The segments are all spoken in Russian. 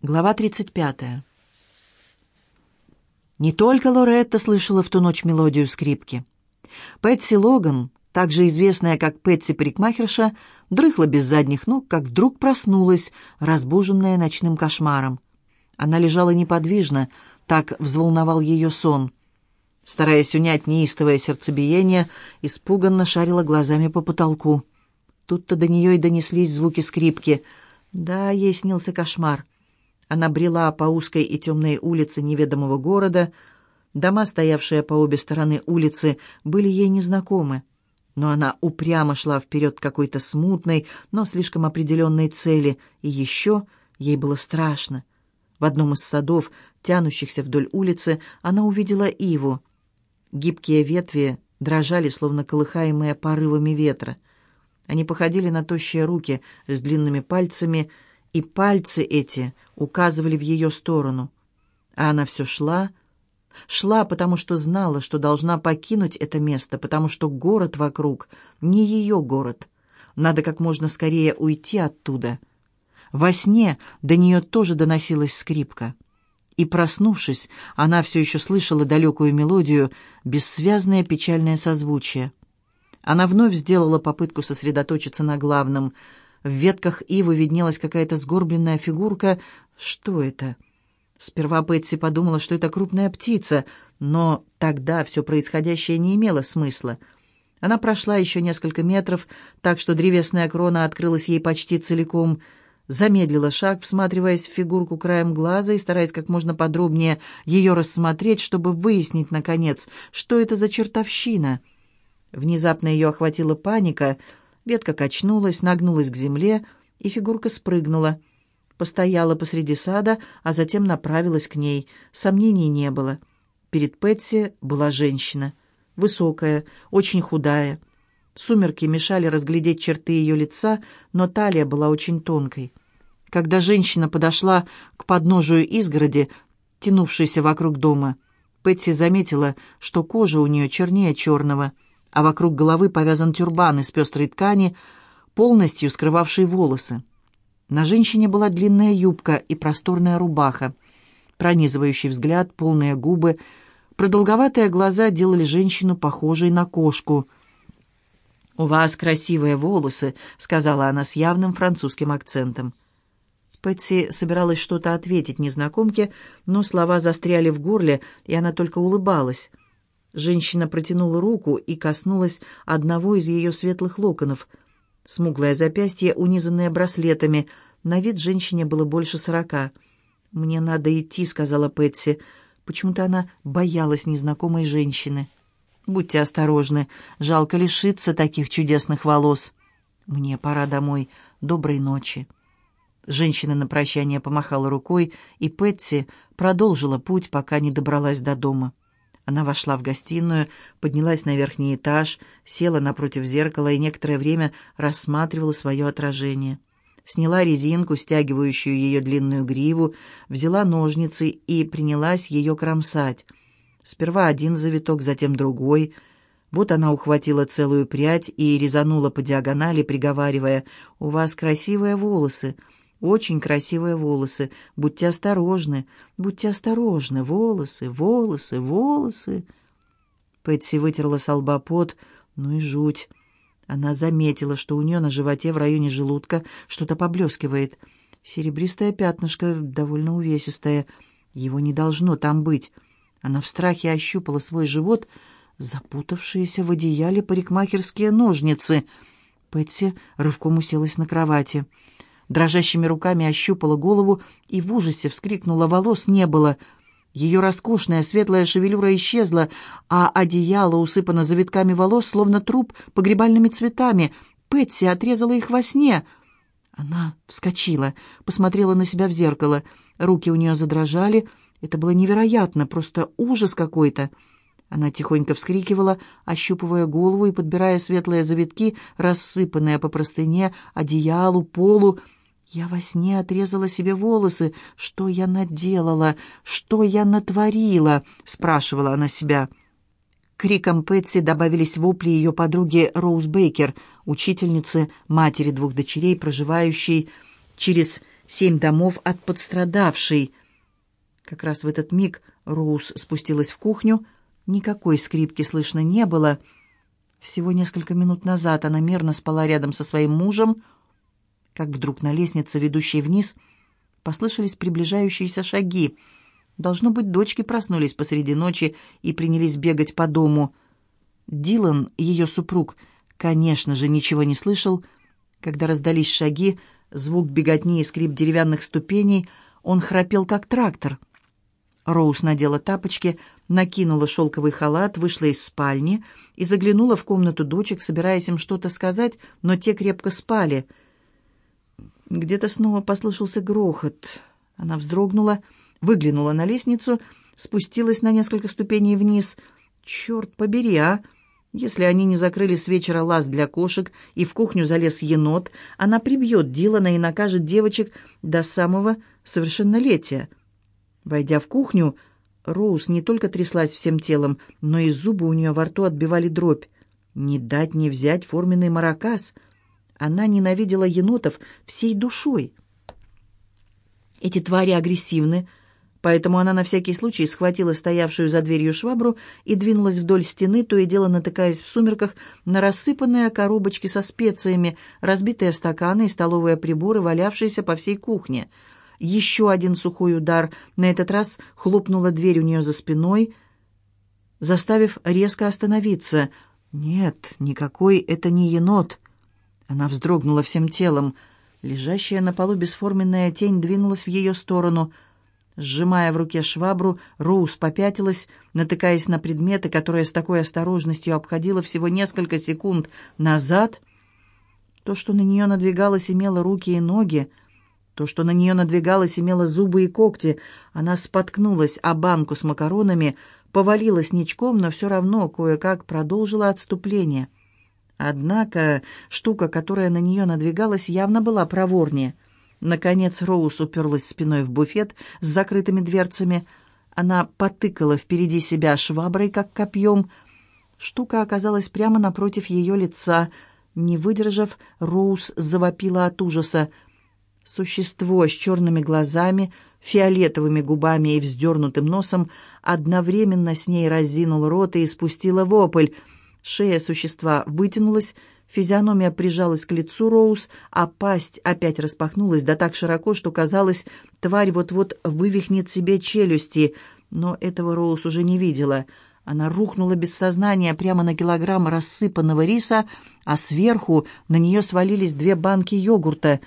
Глава 35. Не только Лоретта слышала в ту ночь мелодию скрипки. Пэтси Логан, также известная как Пэтси Парикмахерша, дрыхла без задних ног, как вдруг проснулась, разбуженная ночным кошмаром. Она лежала неподвижно, так взволновал ее сон. Стараясь унять неистовое сердцебиение, испуганно шарила глазами по потолку. Тут-то до нее и донеслись звуки скрипки. Да, ей снился кошмар — она брела по узкой и темной улице неведомого города. Дома, стоявшие по обе стороны улицы, были ей незнакомы. Но она упрямо шла вперед к какой-то смутной, но слишком определенной цели, и еще ей было страшно. В одном из садов, тянущихся вдоль улицы, она увидела иву. Гибкие ветви дрожали, словно колыхаемые порывами ветра. Они походили на тощие руки с длинными пальцами, и пальцы эти указывали в ее сторону. А она все шла, шла, потому что знала, что должна покинуть это место, потому что город вокруг не ее город. Надо как можно скорее уйти оттуда. Во сне до нее тоже доносилась скрипка. И, проснувшись, она все еще слышала далекую мелодию, бессвязное печальное созвучие. Она вновь сделала попытку сосредоточиться на главном — в ветках ивы виднелась какая-то сгорбленная фигурка. Что это? Сперва Пэтси подумала, что это крупная птица, но тогда все происходящее не имело смысла. Она прошла еще несколько метров, так что древесная крона открылась ей почти целиком, замедлила шаг, всматриваясь в фигурку краем глаза и стараясь как можно подробнее ее рассмотреть, чтобы выяснить, наконец, что это за чертовщина. Внезапно ее охватила паника — Ветка качнулась, нагнулась к земле, и фигурка спрыгнула. Постояла посреди сада, а затем направилась к ней. Сомнений не было. Перед Пэтси была женщина. Высокая, очень худая. Сумерки мешали разглядеть черты ее лица, но талия была очень тонкой. Когда женщина подошла к подножию изгороди, тянувшейся вокруг дома, Пэтси заметила, что кожа у нее чернее черного — а вокруг головы повязан тюрбан из пестрой ткани, полностью скрывавший волосы. На женщине была длинная юбка и просторная рубаха. Пронизывающий взгляд, полные губы, продолговатые глаза делали женщину похожей на кошку. «У вас красивые волосы», — сказала она с явным французским акцентом. Пэтси собиралась что-то ответить незнакомке, но слова застряли в горле, и она только улыбалась. Женщина протянула руку и коснулась одного из ее светлых локонов. Смуглое запястье, унизанное браслетами. На вид женщине было больше сорока. «Мне надо идти», — сказала Пэтси. Почему-то она боялась незнакомой женщины. «Будьте осторожны. Жалко лишиться таких чудесных волос». «Мне пора домой. Доброй ночи». Женщина на прощание помахала рукой, и Пэтси продолжила путь, пока не добралась до дома. Она вошла в гостиную, поднялась на верхний этаж, села напротив зеркала и некоторое время рассматривала свое отражение. Сняла резинку, стягивающую ее длинную гриву, взяла ножницы и принялась ее кромсать. Сперва один завиток, затем другой. Вот она ухватила целую прядь и резанула по диагонали, приговаривая «У вас красивые волосы». Очень красивые волосы. Будьте осторожны, будьте осторожны. Волосы, волосы, волосы. Пэтси вытерла с лба пот. Ну и жуть. Она заметила, что у нее на животе в районе желудка что-то поблескивает. Серебристое пятнышко, довольно увесистое. Его не должно там быть. Она в страхе ощупала свой живот, запутавшиеся в одеяле парикмахерские ножницы. Пэтси рывком уселась на кровати дрожащими руками ощупала голову и в ужасе вскрикнула «Волос не было!» Ее роскошная светлая шевелюра исчезла, а одеяло усыпано завитками волос, словно труп погребальными цветами. Пэтси отрезала их во сне. Она вскочила, посмотрела на себя в зеркало. Руки у нее задрожали. Это было невероятно, просто ужас какой-то. Она тихонько вскрикивала, ощупывая голову и подбирая светлые завитки, рассыпанные по простыне, одеялу, полу, я во сне отрезала себе волосы. Что я наделала? Что я натворила? Спрашивала она себя. Криком Пэтси добавились вопли ее подруги Роуз Бейкер, учительницы, матери двух дочерей, проживающей через Семь домов от подстрадавшей. Как раз в этот миг Роуз спустилась в кухню. Никакой скрипки слышно не было. Всего несколько минут назад она мерно спала рядом со своим мужем, как вдруг на лестнице, ведущей вниз, послышались приближающиеся шаги. Должно быть, дочки проснулись посреди ночи и принялись бегать по дому. Дилан, ее супруг, конечно же, ничего не слышал. Когда раздались шаги, звук беготни и скрип деревянных ступеней, он храпел, как трактор. Роуз надела тапочки, накинула шелковый халат, вышла из спальни и заглянула в комнату дочек, собираясь им что-то сказать, но те крепко спали. Где-то снова послышался грохот. Она вздрогнула, выглянула на лестницу, спустилась на несколько ступеней вниз. «Черт побери, а!» Если они не закрыли с вечера лаз для кошек и в кухню залез енот, она прибьет Дилана и накажет девочек до самого совершеннолетия. Войдя в кухню, Роуз не только тряслась всем телом, но и зубы у нее во рту отбивали дробь. Не дать не взять форменный маракас. Она ненавидела енотов всей душой. Эти твари агрессивны, поэтому она на всякий случай схватила стоявшую за дверью швабру и двинулась вдоль стены, то и дело натыкаясь в сумерках на рассыпанные коробочки со специями, разбитые стаканы и столовые приборы, валявшиеся по всей кухне. Еще один сухой удар, на этот раз хлопнула дверь у нее за спиной, заставив резко остановиться. «Нет, никакой это не енот». Она вздрогнула всем телом. Лежащая на полу бесформенная тень двинулась в ее сторону — Сжимая в руке швабру, Роуз попятилась, натыкаясь на предметы, которые с такой осторожностью обходила всего несколько секунд назад. То, что на нее надвигалось, имело руки и ноги. То, что на нее надвигалось, имело зубы и когти. Она споткнулась о банку с макаронами, повалилась ничком, но все равно кое-как продолжила отступление. Однако штука, которая на нее надвигалась, явно была проворнее — Наконец Роуз уперлась спиной в буфет с закрытыми дверцами. Она потыкала впереди себя шваброй, как копьем. Штука оказалась прямо напротив ее лица. Не выдержав, Роуз завопила от ужаса. Существо с черными глазами, фиолетовыми губами и вздернутым носом одновременно с ней разинул рот и испустило вопль. Шея существа вытянулась, Физиономия прижалась к лицу Роуз, а пасть опять распахнулась, да так широко, что казалось, тварь вот-вот вывихнет себе челюсти. Но этого Роуз уже не видела. Она рухнула без сознания прямо на килограмм рассыпанного риса, а сверху на нее свалились две банки йогурта.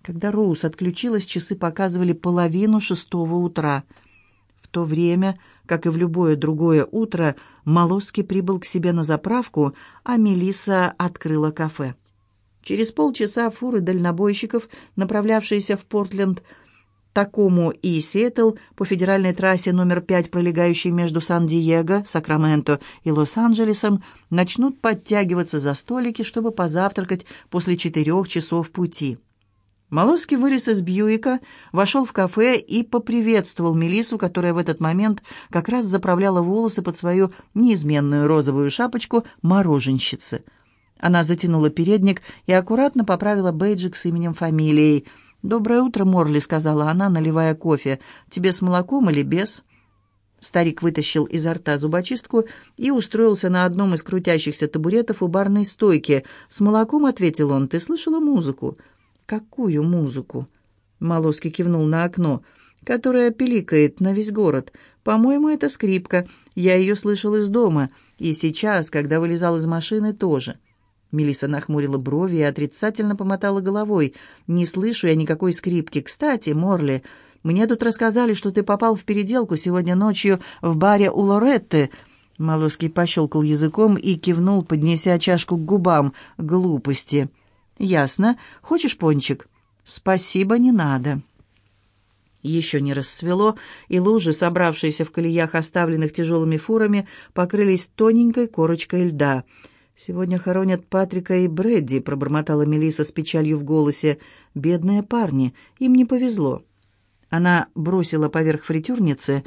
Когда Роуз отключилась, часы показывали половину шестого утра. То время как и в любое другое утро, Молоски прибыл к себе на заправку, а Мелиса открыла кафе. Через полчаса фуры дальнобойщиков, направлявшиеся в Портленд, Такому и Сиэтл по федеральной трассе номер 5, пролегающей между Сан-Диего, Сакраменто и Лос-Анджелесом, начнут подтягиваться за столики, чтобы позавтракать после четырех часов пути. Молоски вылез из Бьюика, вошел в кафе и поприветствовал Мелису, которая в этот момент как раз заправляла волосы под свою неизменную розовую шапочку мороженщицы. Она затянула передник и аккуратно поправила бейджик с именем фамилией. «Доброе утро, Морли», — сказала она, наливая кофе. «Тебе с молоком или без?» Старик вытащил изо рта зубочистку и устроился на одном из крутящихся табуретов у барной стойки. «С молоком», — ответил он, — «ты слышала музыку?» «Какую музыку?» Малоский кивнул на окно, которое пиликает на весь город. «По-моему, это скрипка. Я ее слышал из дома. И сейчас, когда вылезал из машины, тоже». Мелисса нахмурила брови и отрицательно помотала головой. «Не слышу я никакой скрипки. Кстати, Морли, мне тут рассказали, что ты попал в переделку сегодня ночью в баре у Лоретты». Малоский пощелкал языком и кивнул, поднеся чашку к губам. «Глупости». «Ясно. Хочешь пончик?» «Спасибо, не надо». Еще не рассвело, и лужи, собравшиеся в колеях, оставленных тяжелыми фурами, покрылись тоненькой корочкой льда. «Сегодня хоронят Патрика и Брэдди», — пробормотала Мелиса с печалью в голосе. «Бедные парни, им не повезло». Она бросила поверх фритюрницы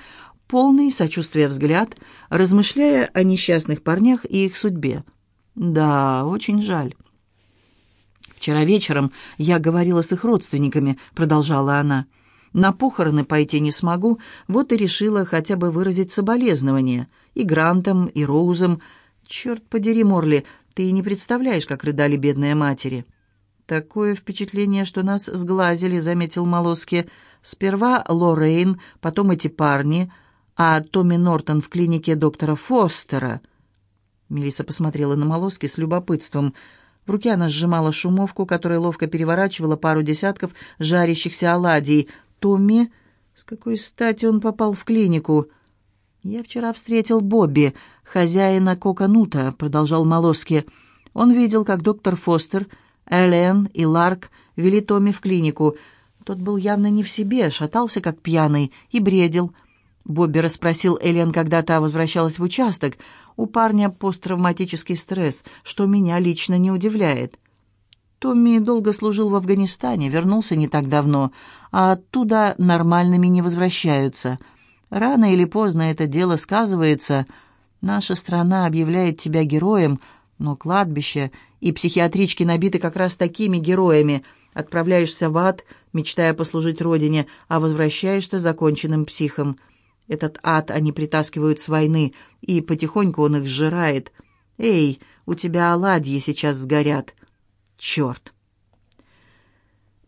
полный сочувствия взгляд, размышляя о несчастных парнях и их судьбе. «Да, очень жаль». «Вчера вечером я говорила с их родственниками», — продолжала она. «На похороны пойти не смогу, вот и решила хотя бы выразить соболезнования. И Грантом, и Роузом. Черт подери, Морли, ты не представляешь, как рыдали бедные матери». «Такое впечатление, что нас сглазили», — заметил Молоски. «Сперва Лоррейн, потом эти парни, а Томми Нортон в клинике доктора Фостера». Мелисса посмотрела на Молоски с любопытством. В руке она сжимала шумовку, которая ловко переворачивала пару десятков жарящихся оладий. «Томми? С какой стати он попал в клинику?» «Я вчера встретил Бобби, хозяина Коканута», — продолжал Молоски. «Он видел, как доктор Фостер, Элен и Ларк вели Томми в клинику. Тот был явно не в себе, шатался как пьяный и бредил». Бобби расспросил Элен, когда та возвращалась в участок. У парня посттравматический стресс, что меня лично не удивляет. Томми долго служил в Афганистане, вернулся не так давно, а оттуда нормальными не возвращаются. Рано или поздно это дело сказывается. Наша страна объявляет тебя героем, но кладбище и психиатрички набиты как раз такими героями. Отправляешься в ад, мечтая послужить родине, а возвращаешься законченным психом. Этот ад они притаскивают с войны, и потихоньку он их сжирает. Эй, у тебя оладьи сейчас сгорят. Черт!»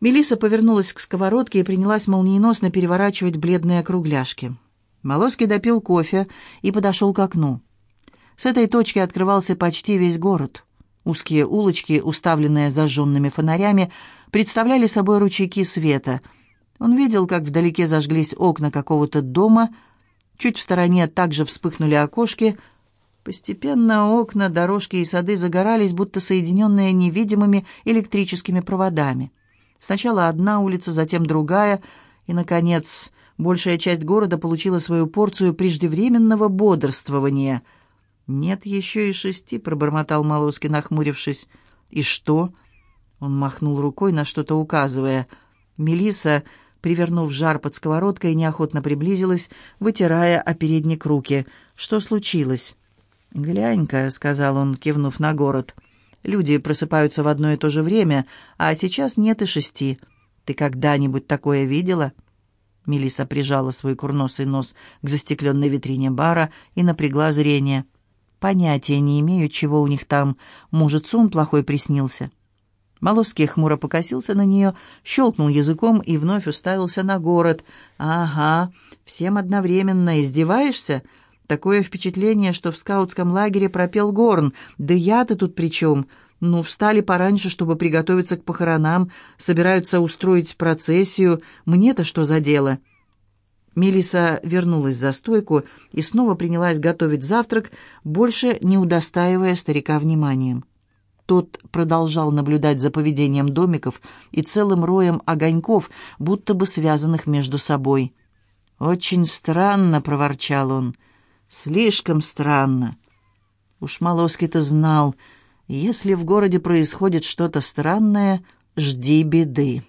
Мелисса повернулась к сковородке и принялась молниеносно переворачивать бледные кругляшки. Молоский допил кофе и подошел к окну. С этой точки открывался почти весь город. Узкие улочки, уставленные зажженными фонарями, представляли собой ручейки света. Он видел, как вдалеке зажглись окна какого-то дома — Чуть в стороне также вспыхнули окошки. Постепенно окна, дорожки и сады загорались, будто соединенные невидимыми электрическими проводами. Сначала одна улица, затем другая, и, наконец, большая часть города получила свою порцию преждевременного бодрствования. «Нет еще и шести», — пробормотал Молоски, нахмурившись. «И что?» Он махнул рукой, на что-то указывая. Мелиса привернув жар под сковородкой, неохотно приблизилась, вытирая о передник руки. «Что случилось?» «Глянь-ка», — сказал он, кивнув на город. «Люди просыпаются в одно и то же время, а сейчас нет и шести. Ты когда-нибудь такое видела?» Мелиса прижала свой курносый нос к застекленной витрине бара и напрягла зрение. «Понятия не имею, чего у них там. Может, сон плохой приснился?» Молоский хмуро покосился на нее, щелкнул языком и вновь уставился на город. «Ага, всем одновременно. Издеваешься? Такое впечатление, что в скаутском лагере пропел горн. Да я-то тут при чем? Ну, встали пораньше, чтобы приготовиться к похоронам, собираются устроить процессию. Мне-то что за дело?» Мелиса вернулась за стойку и снова принялась готовить завтрак, больше не удостаивая старика вниманием. Тот продолжал наблюдать за поведением домиков и целым роем огоньков, будто бы связанных между собой. «Очень странно», — проворчал он, — «слишком странно». Уж Малоский-то знал, если в городе происходит что-то странное, жди беды.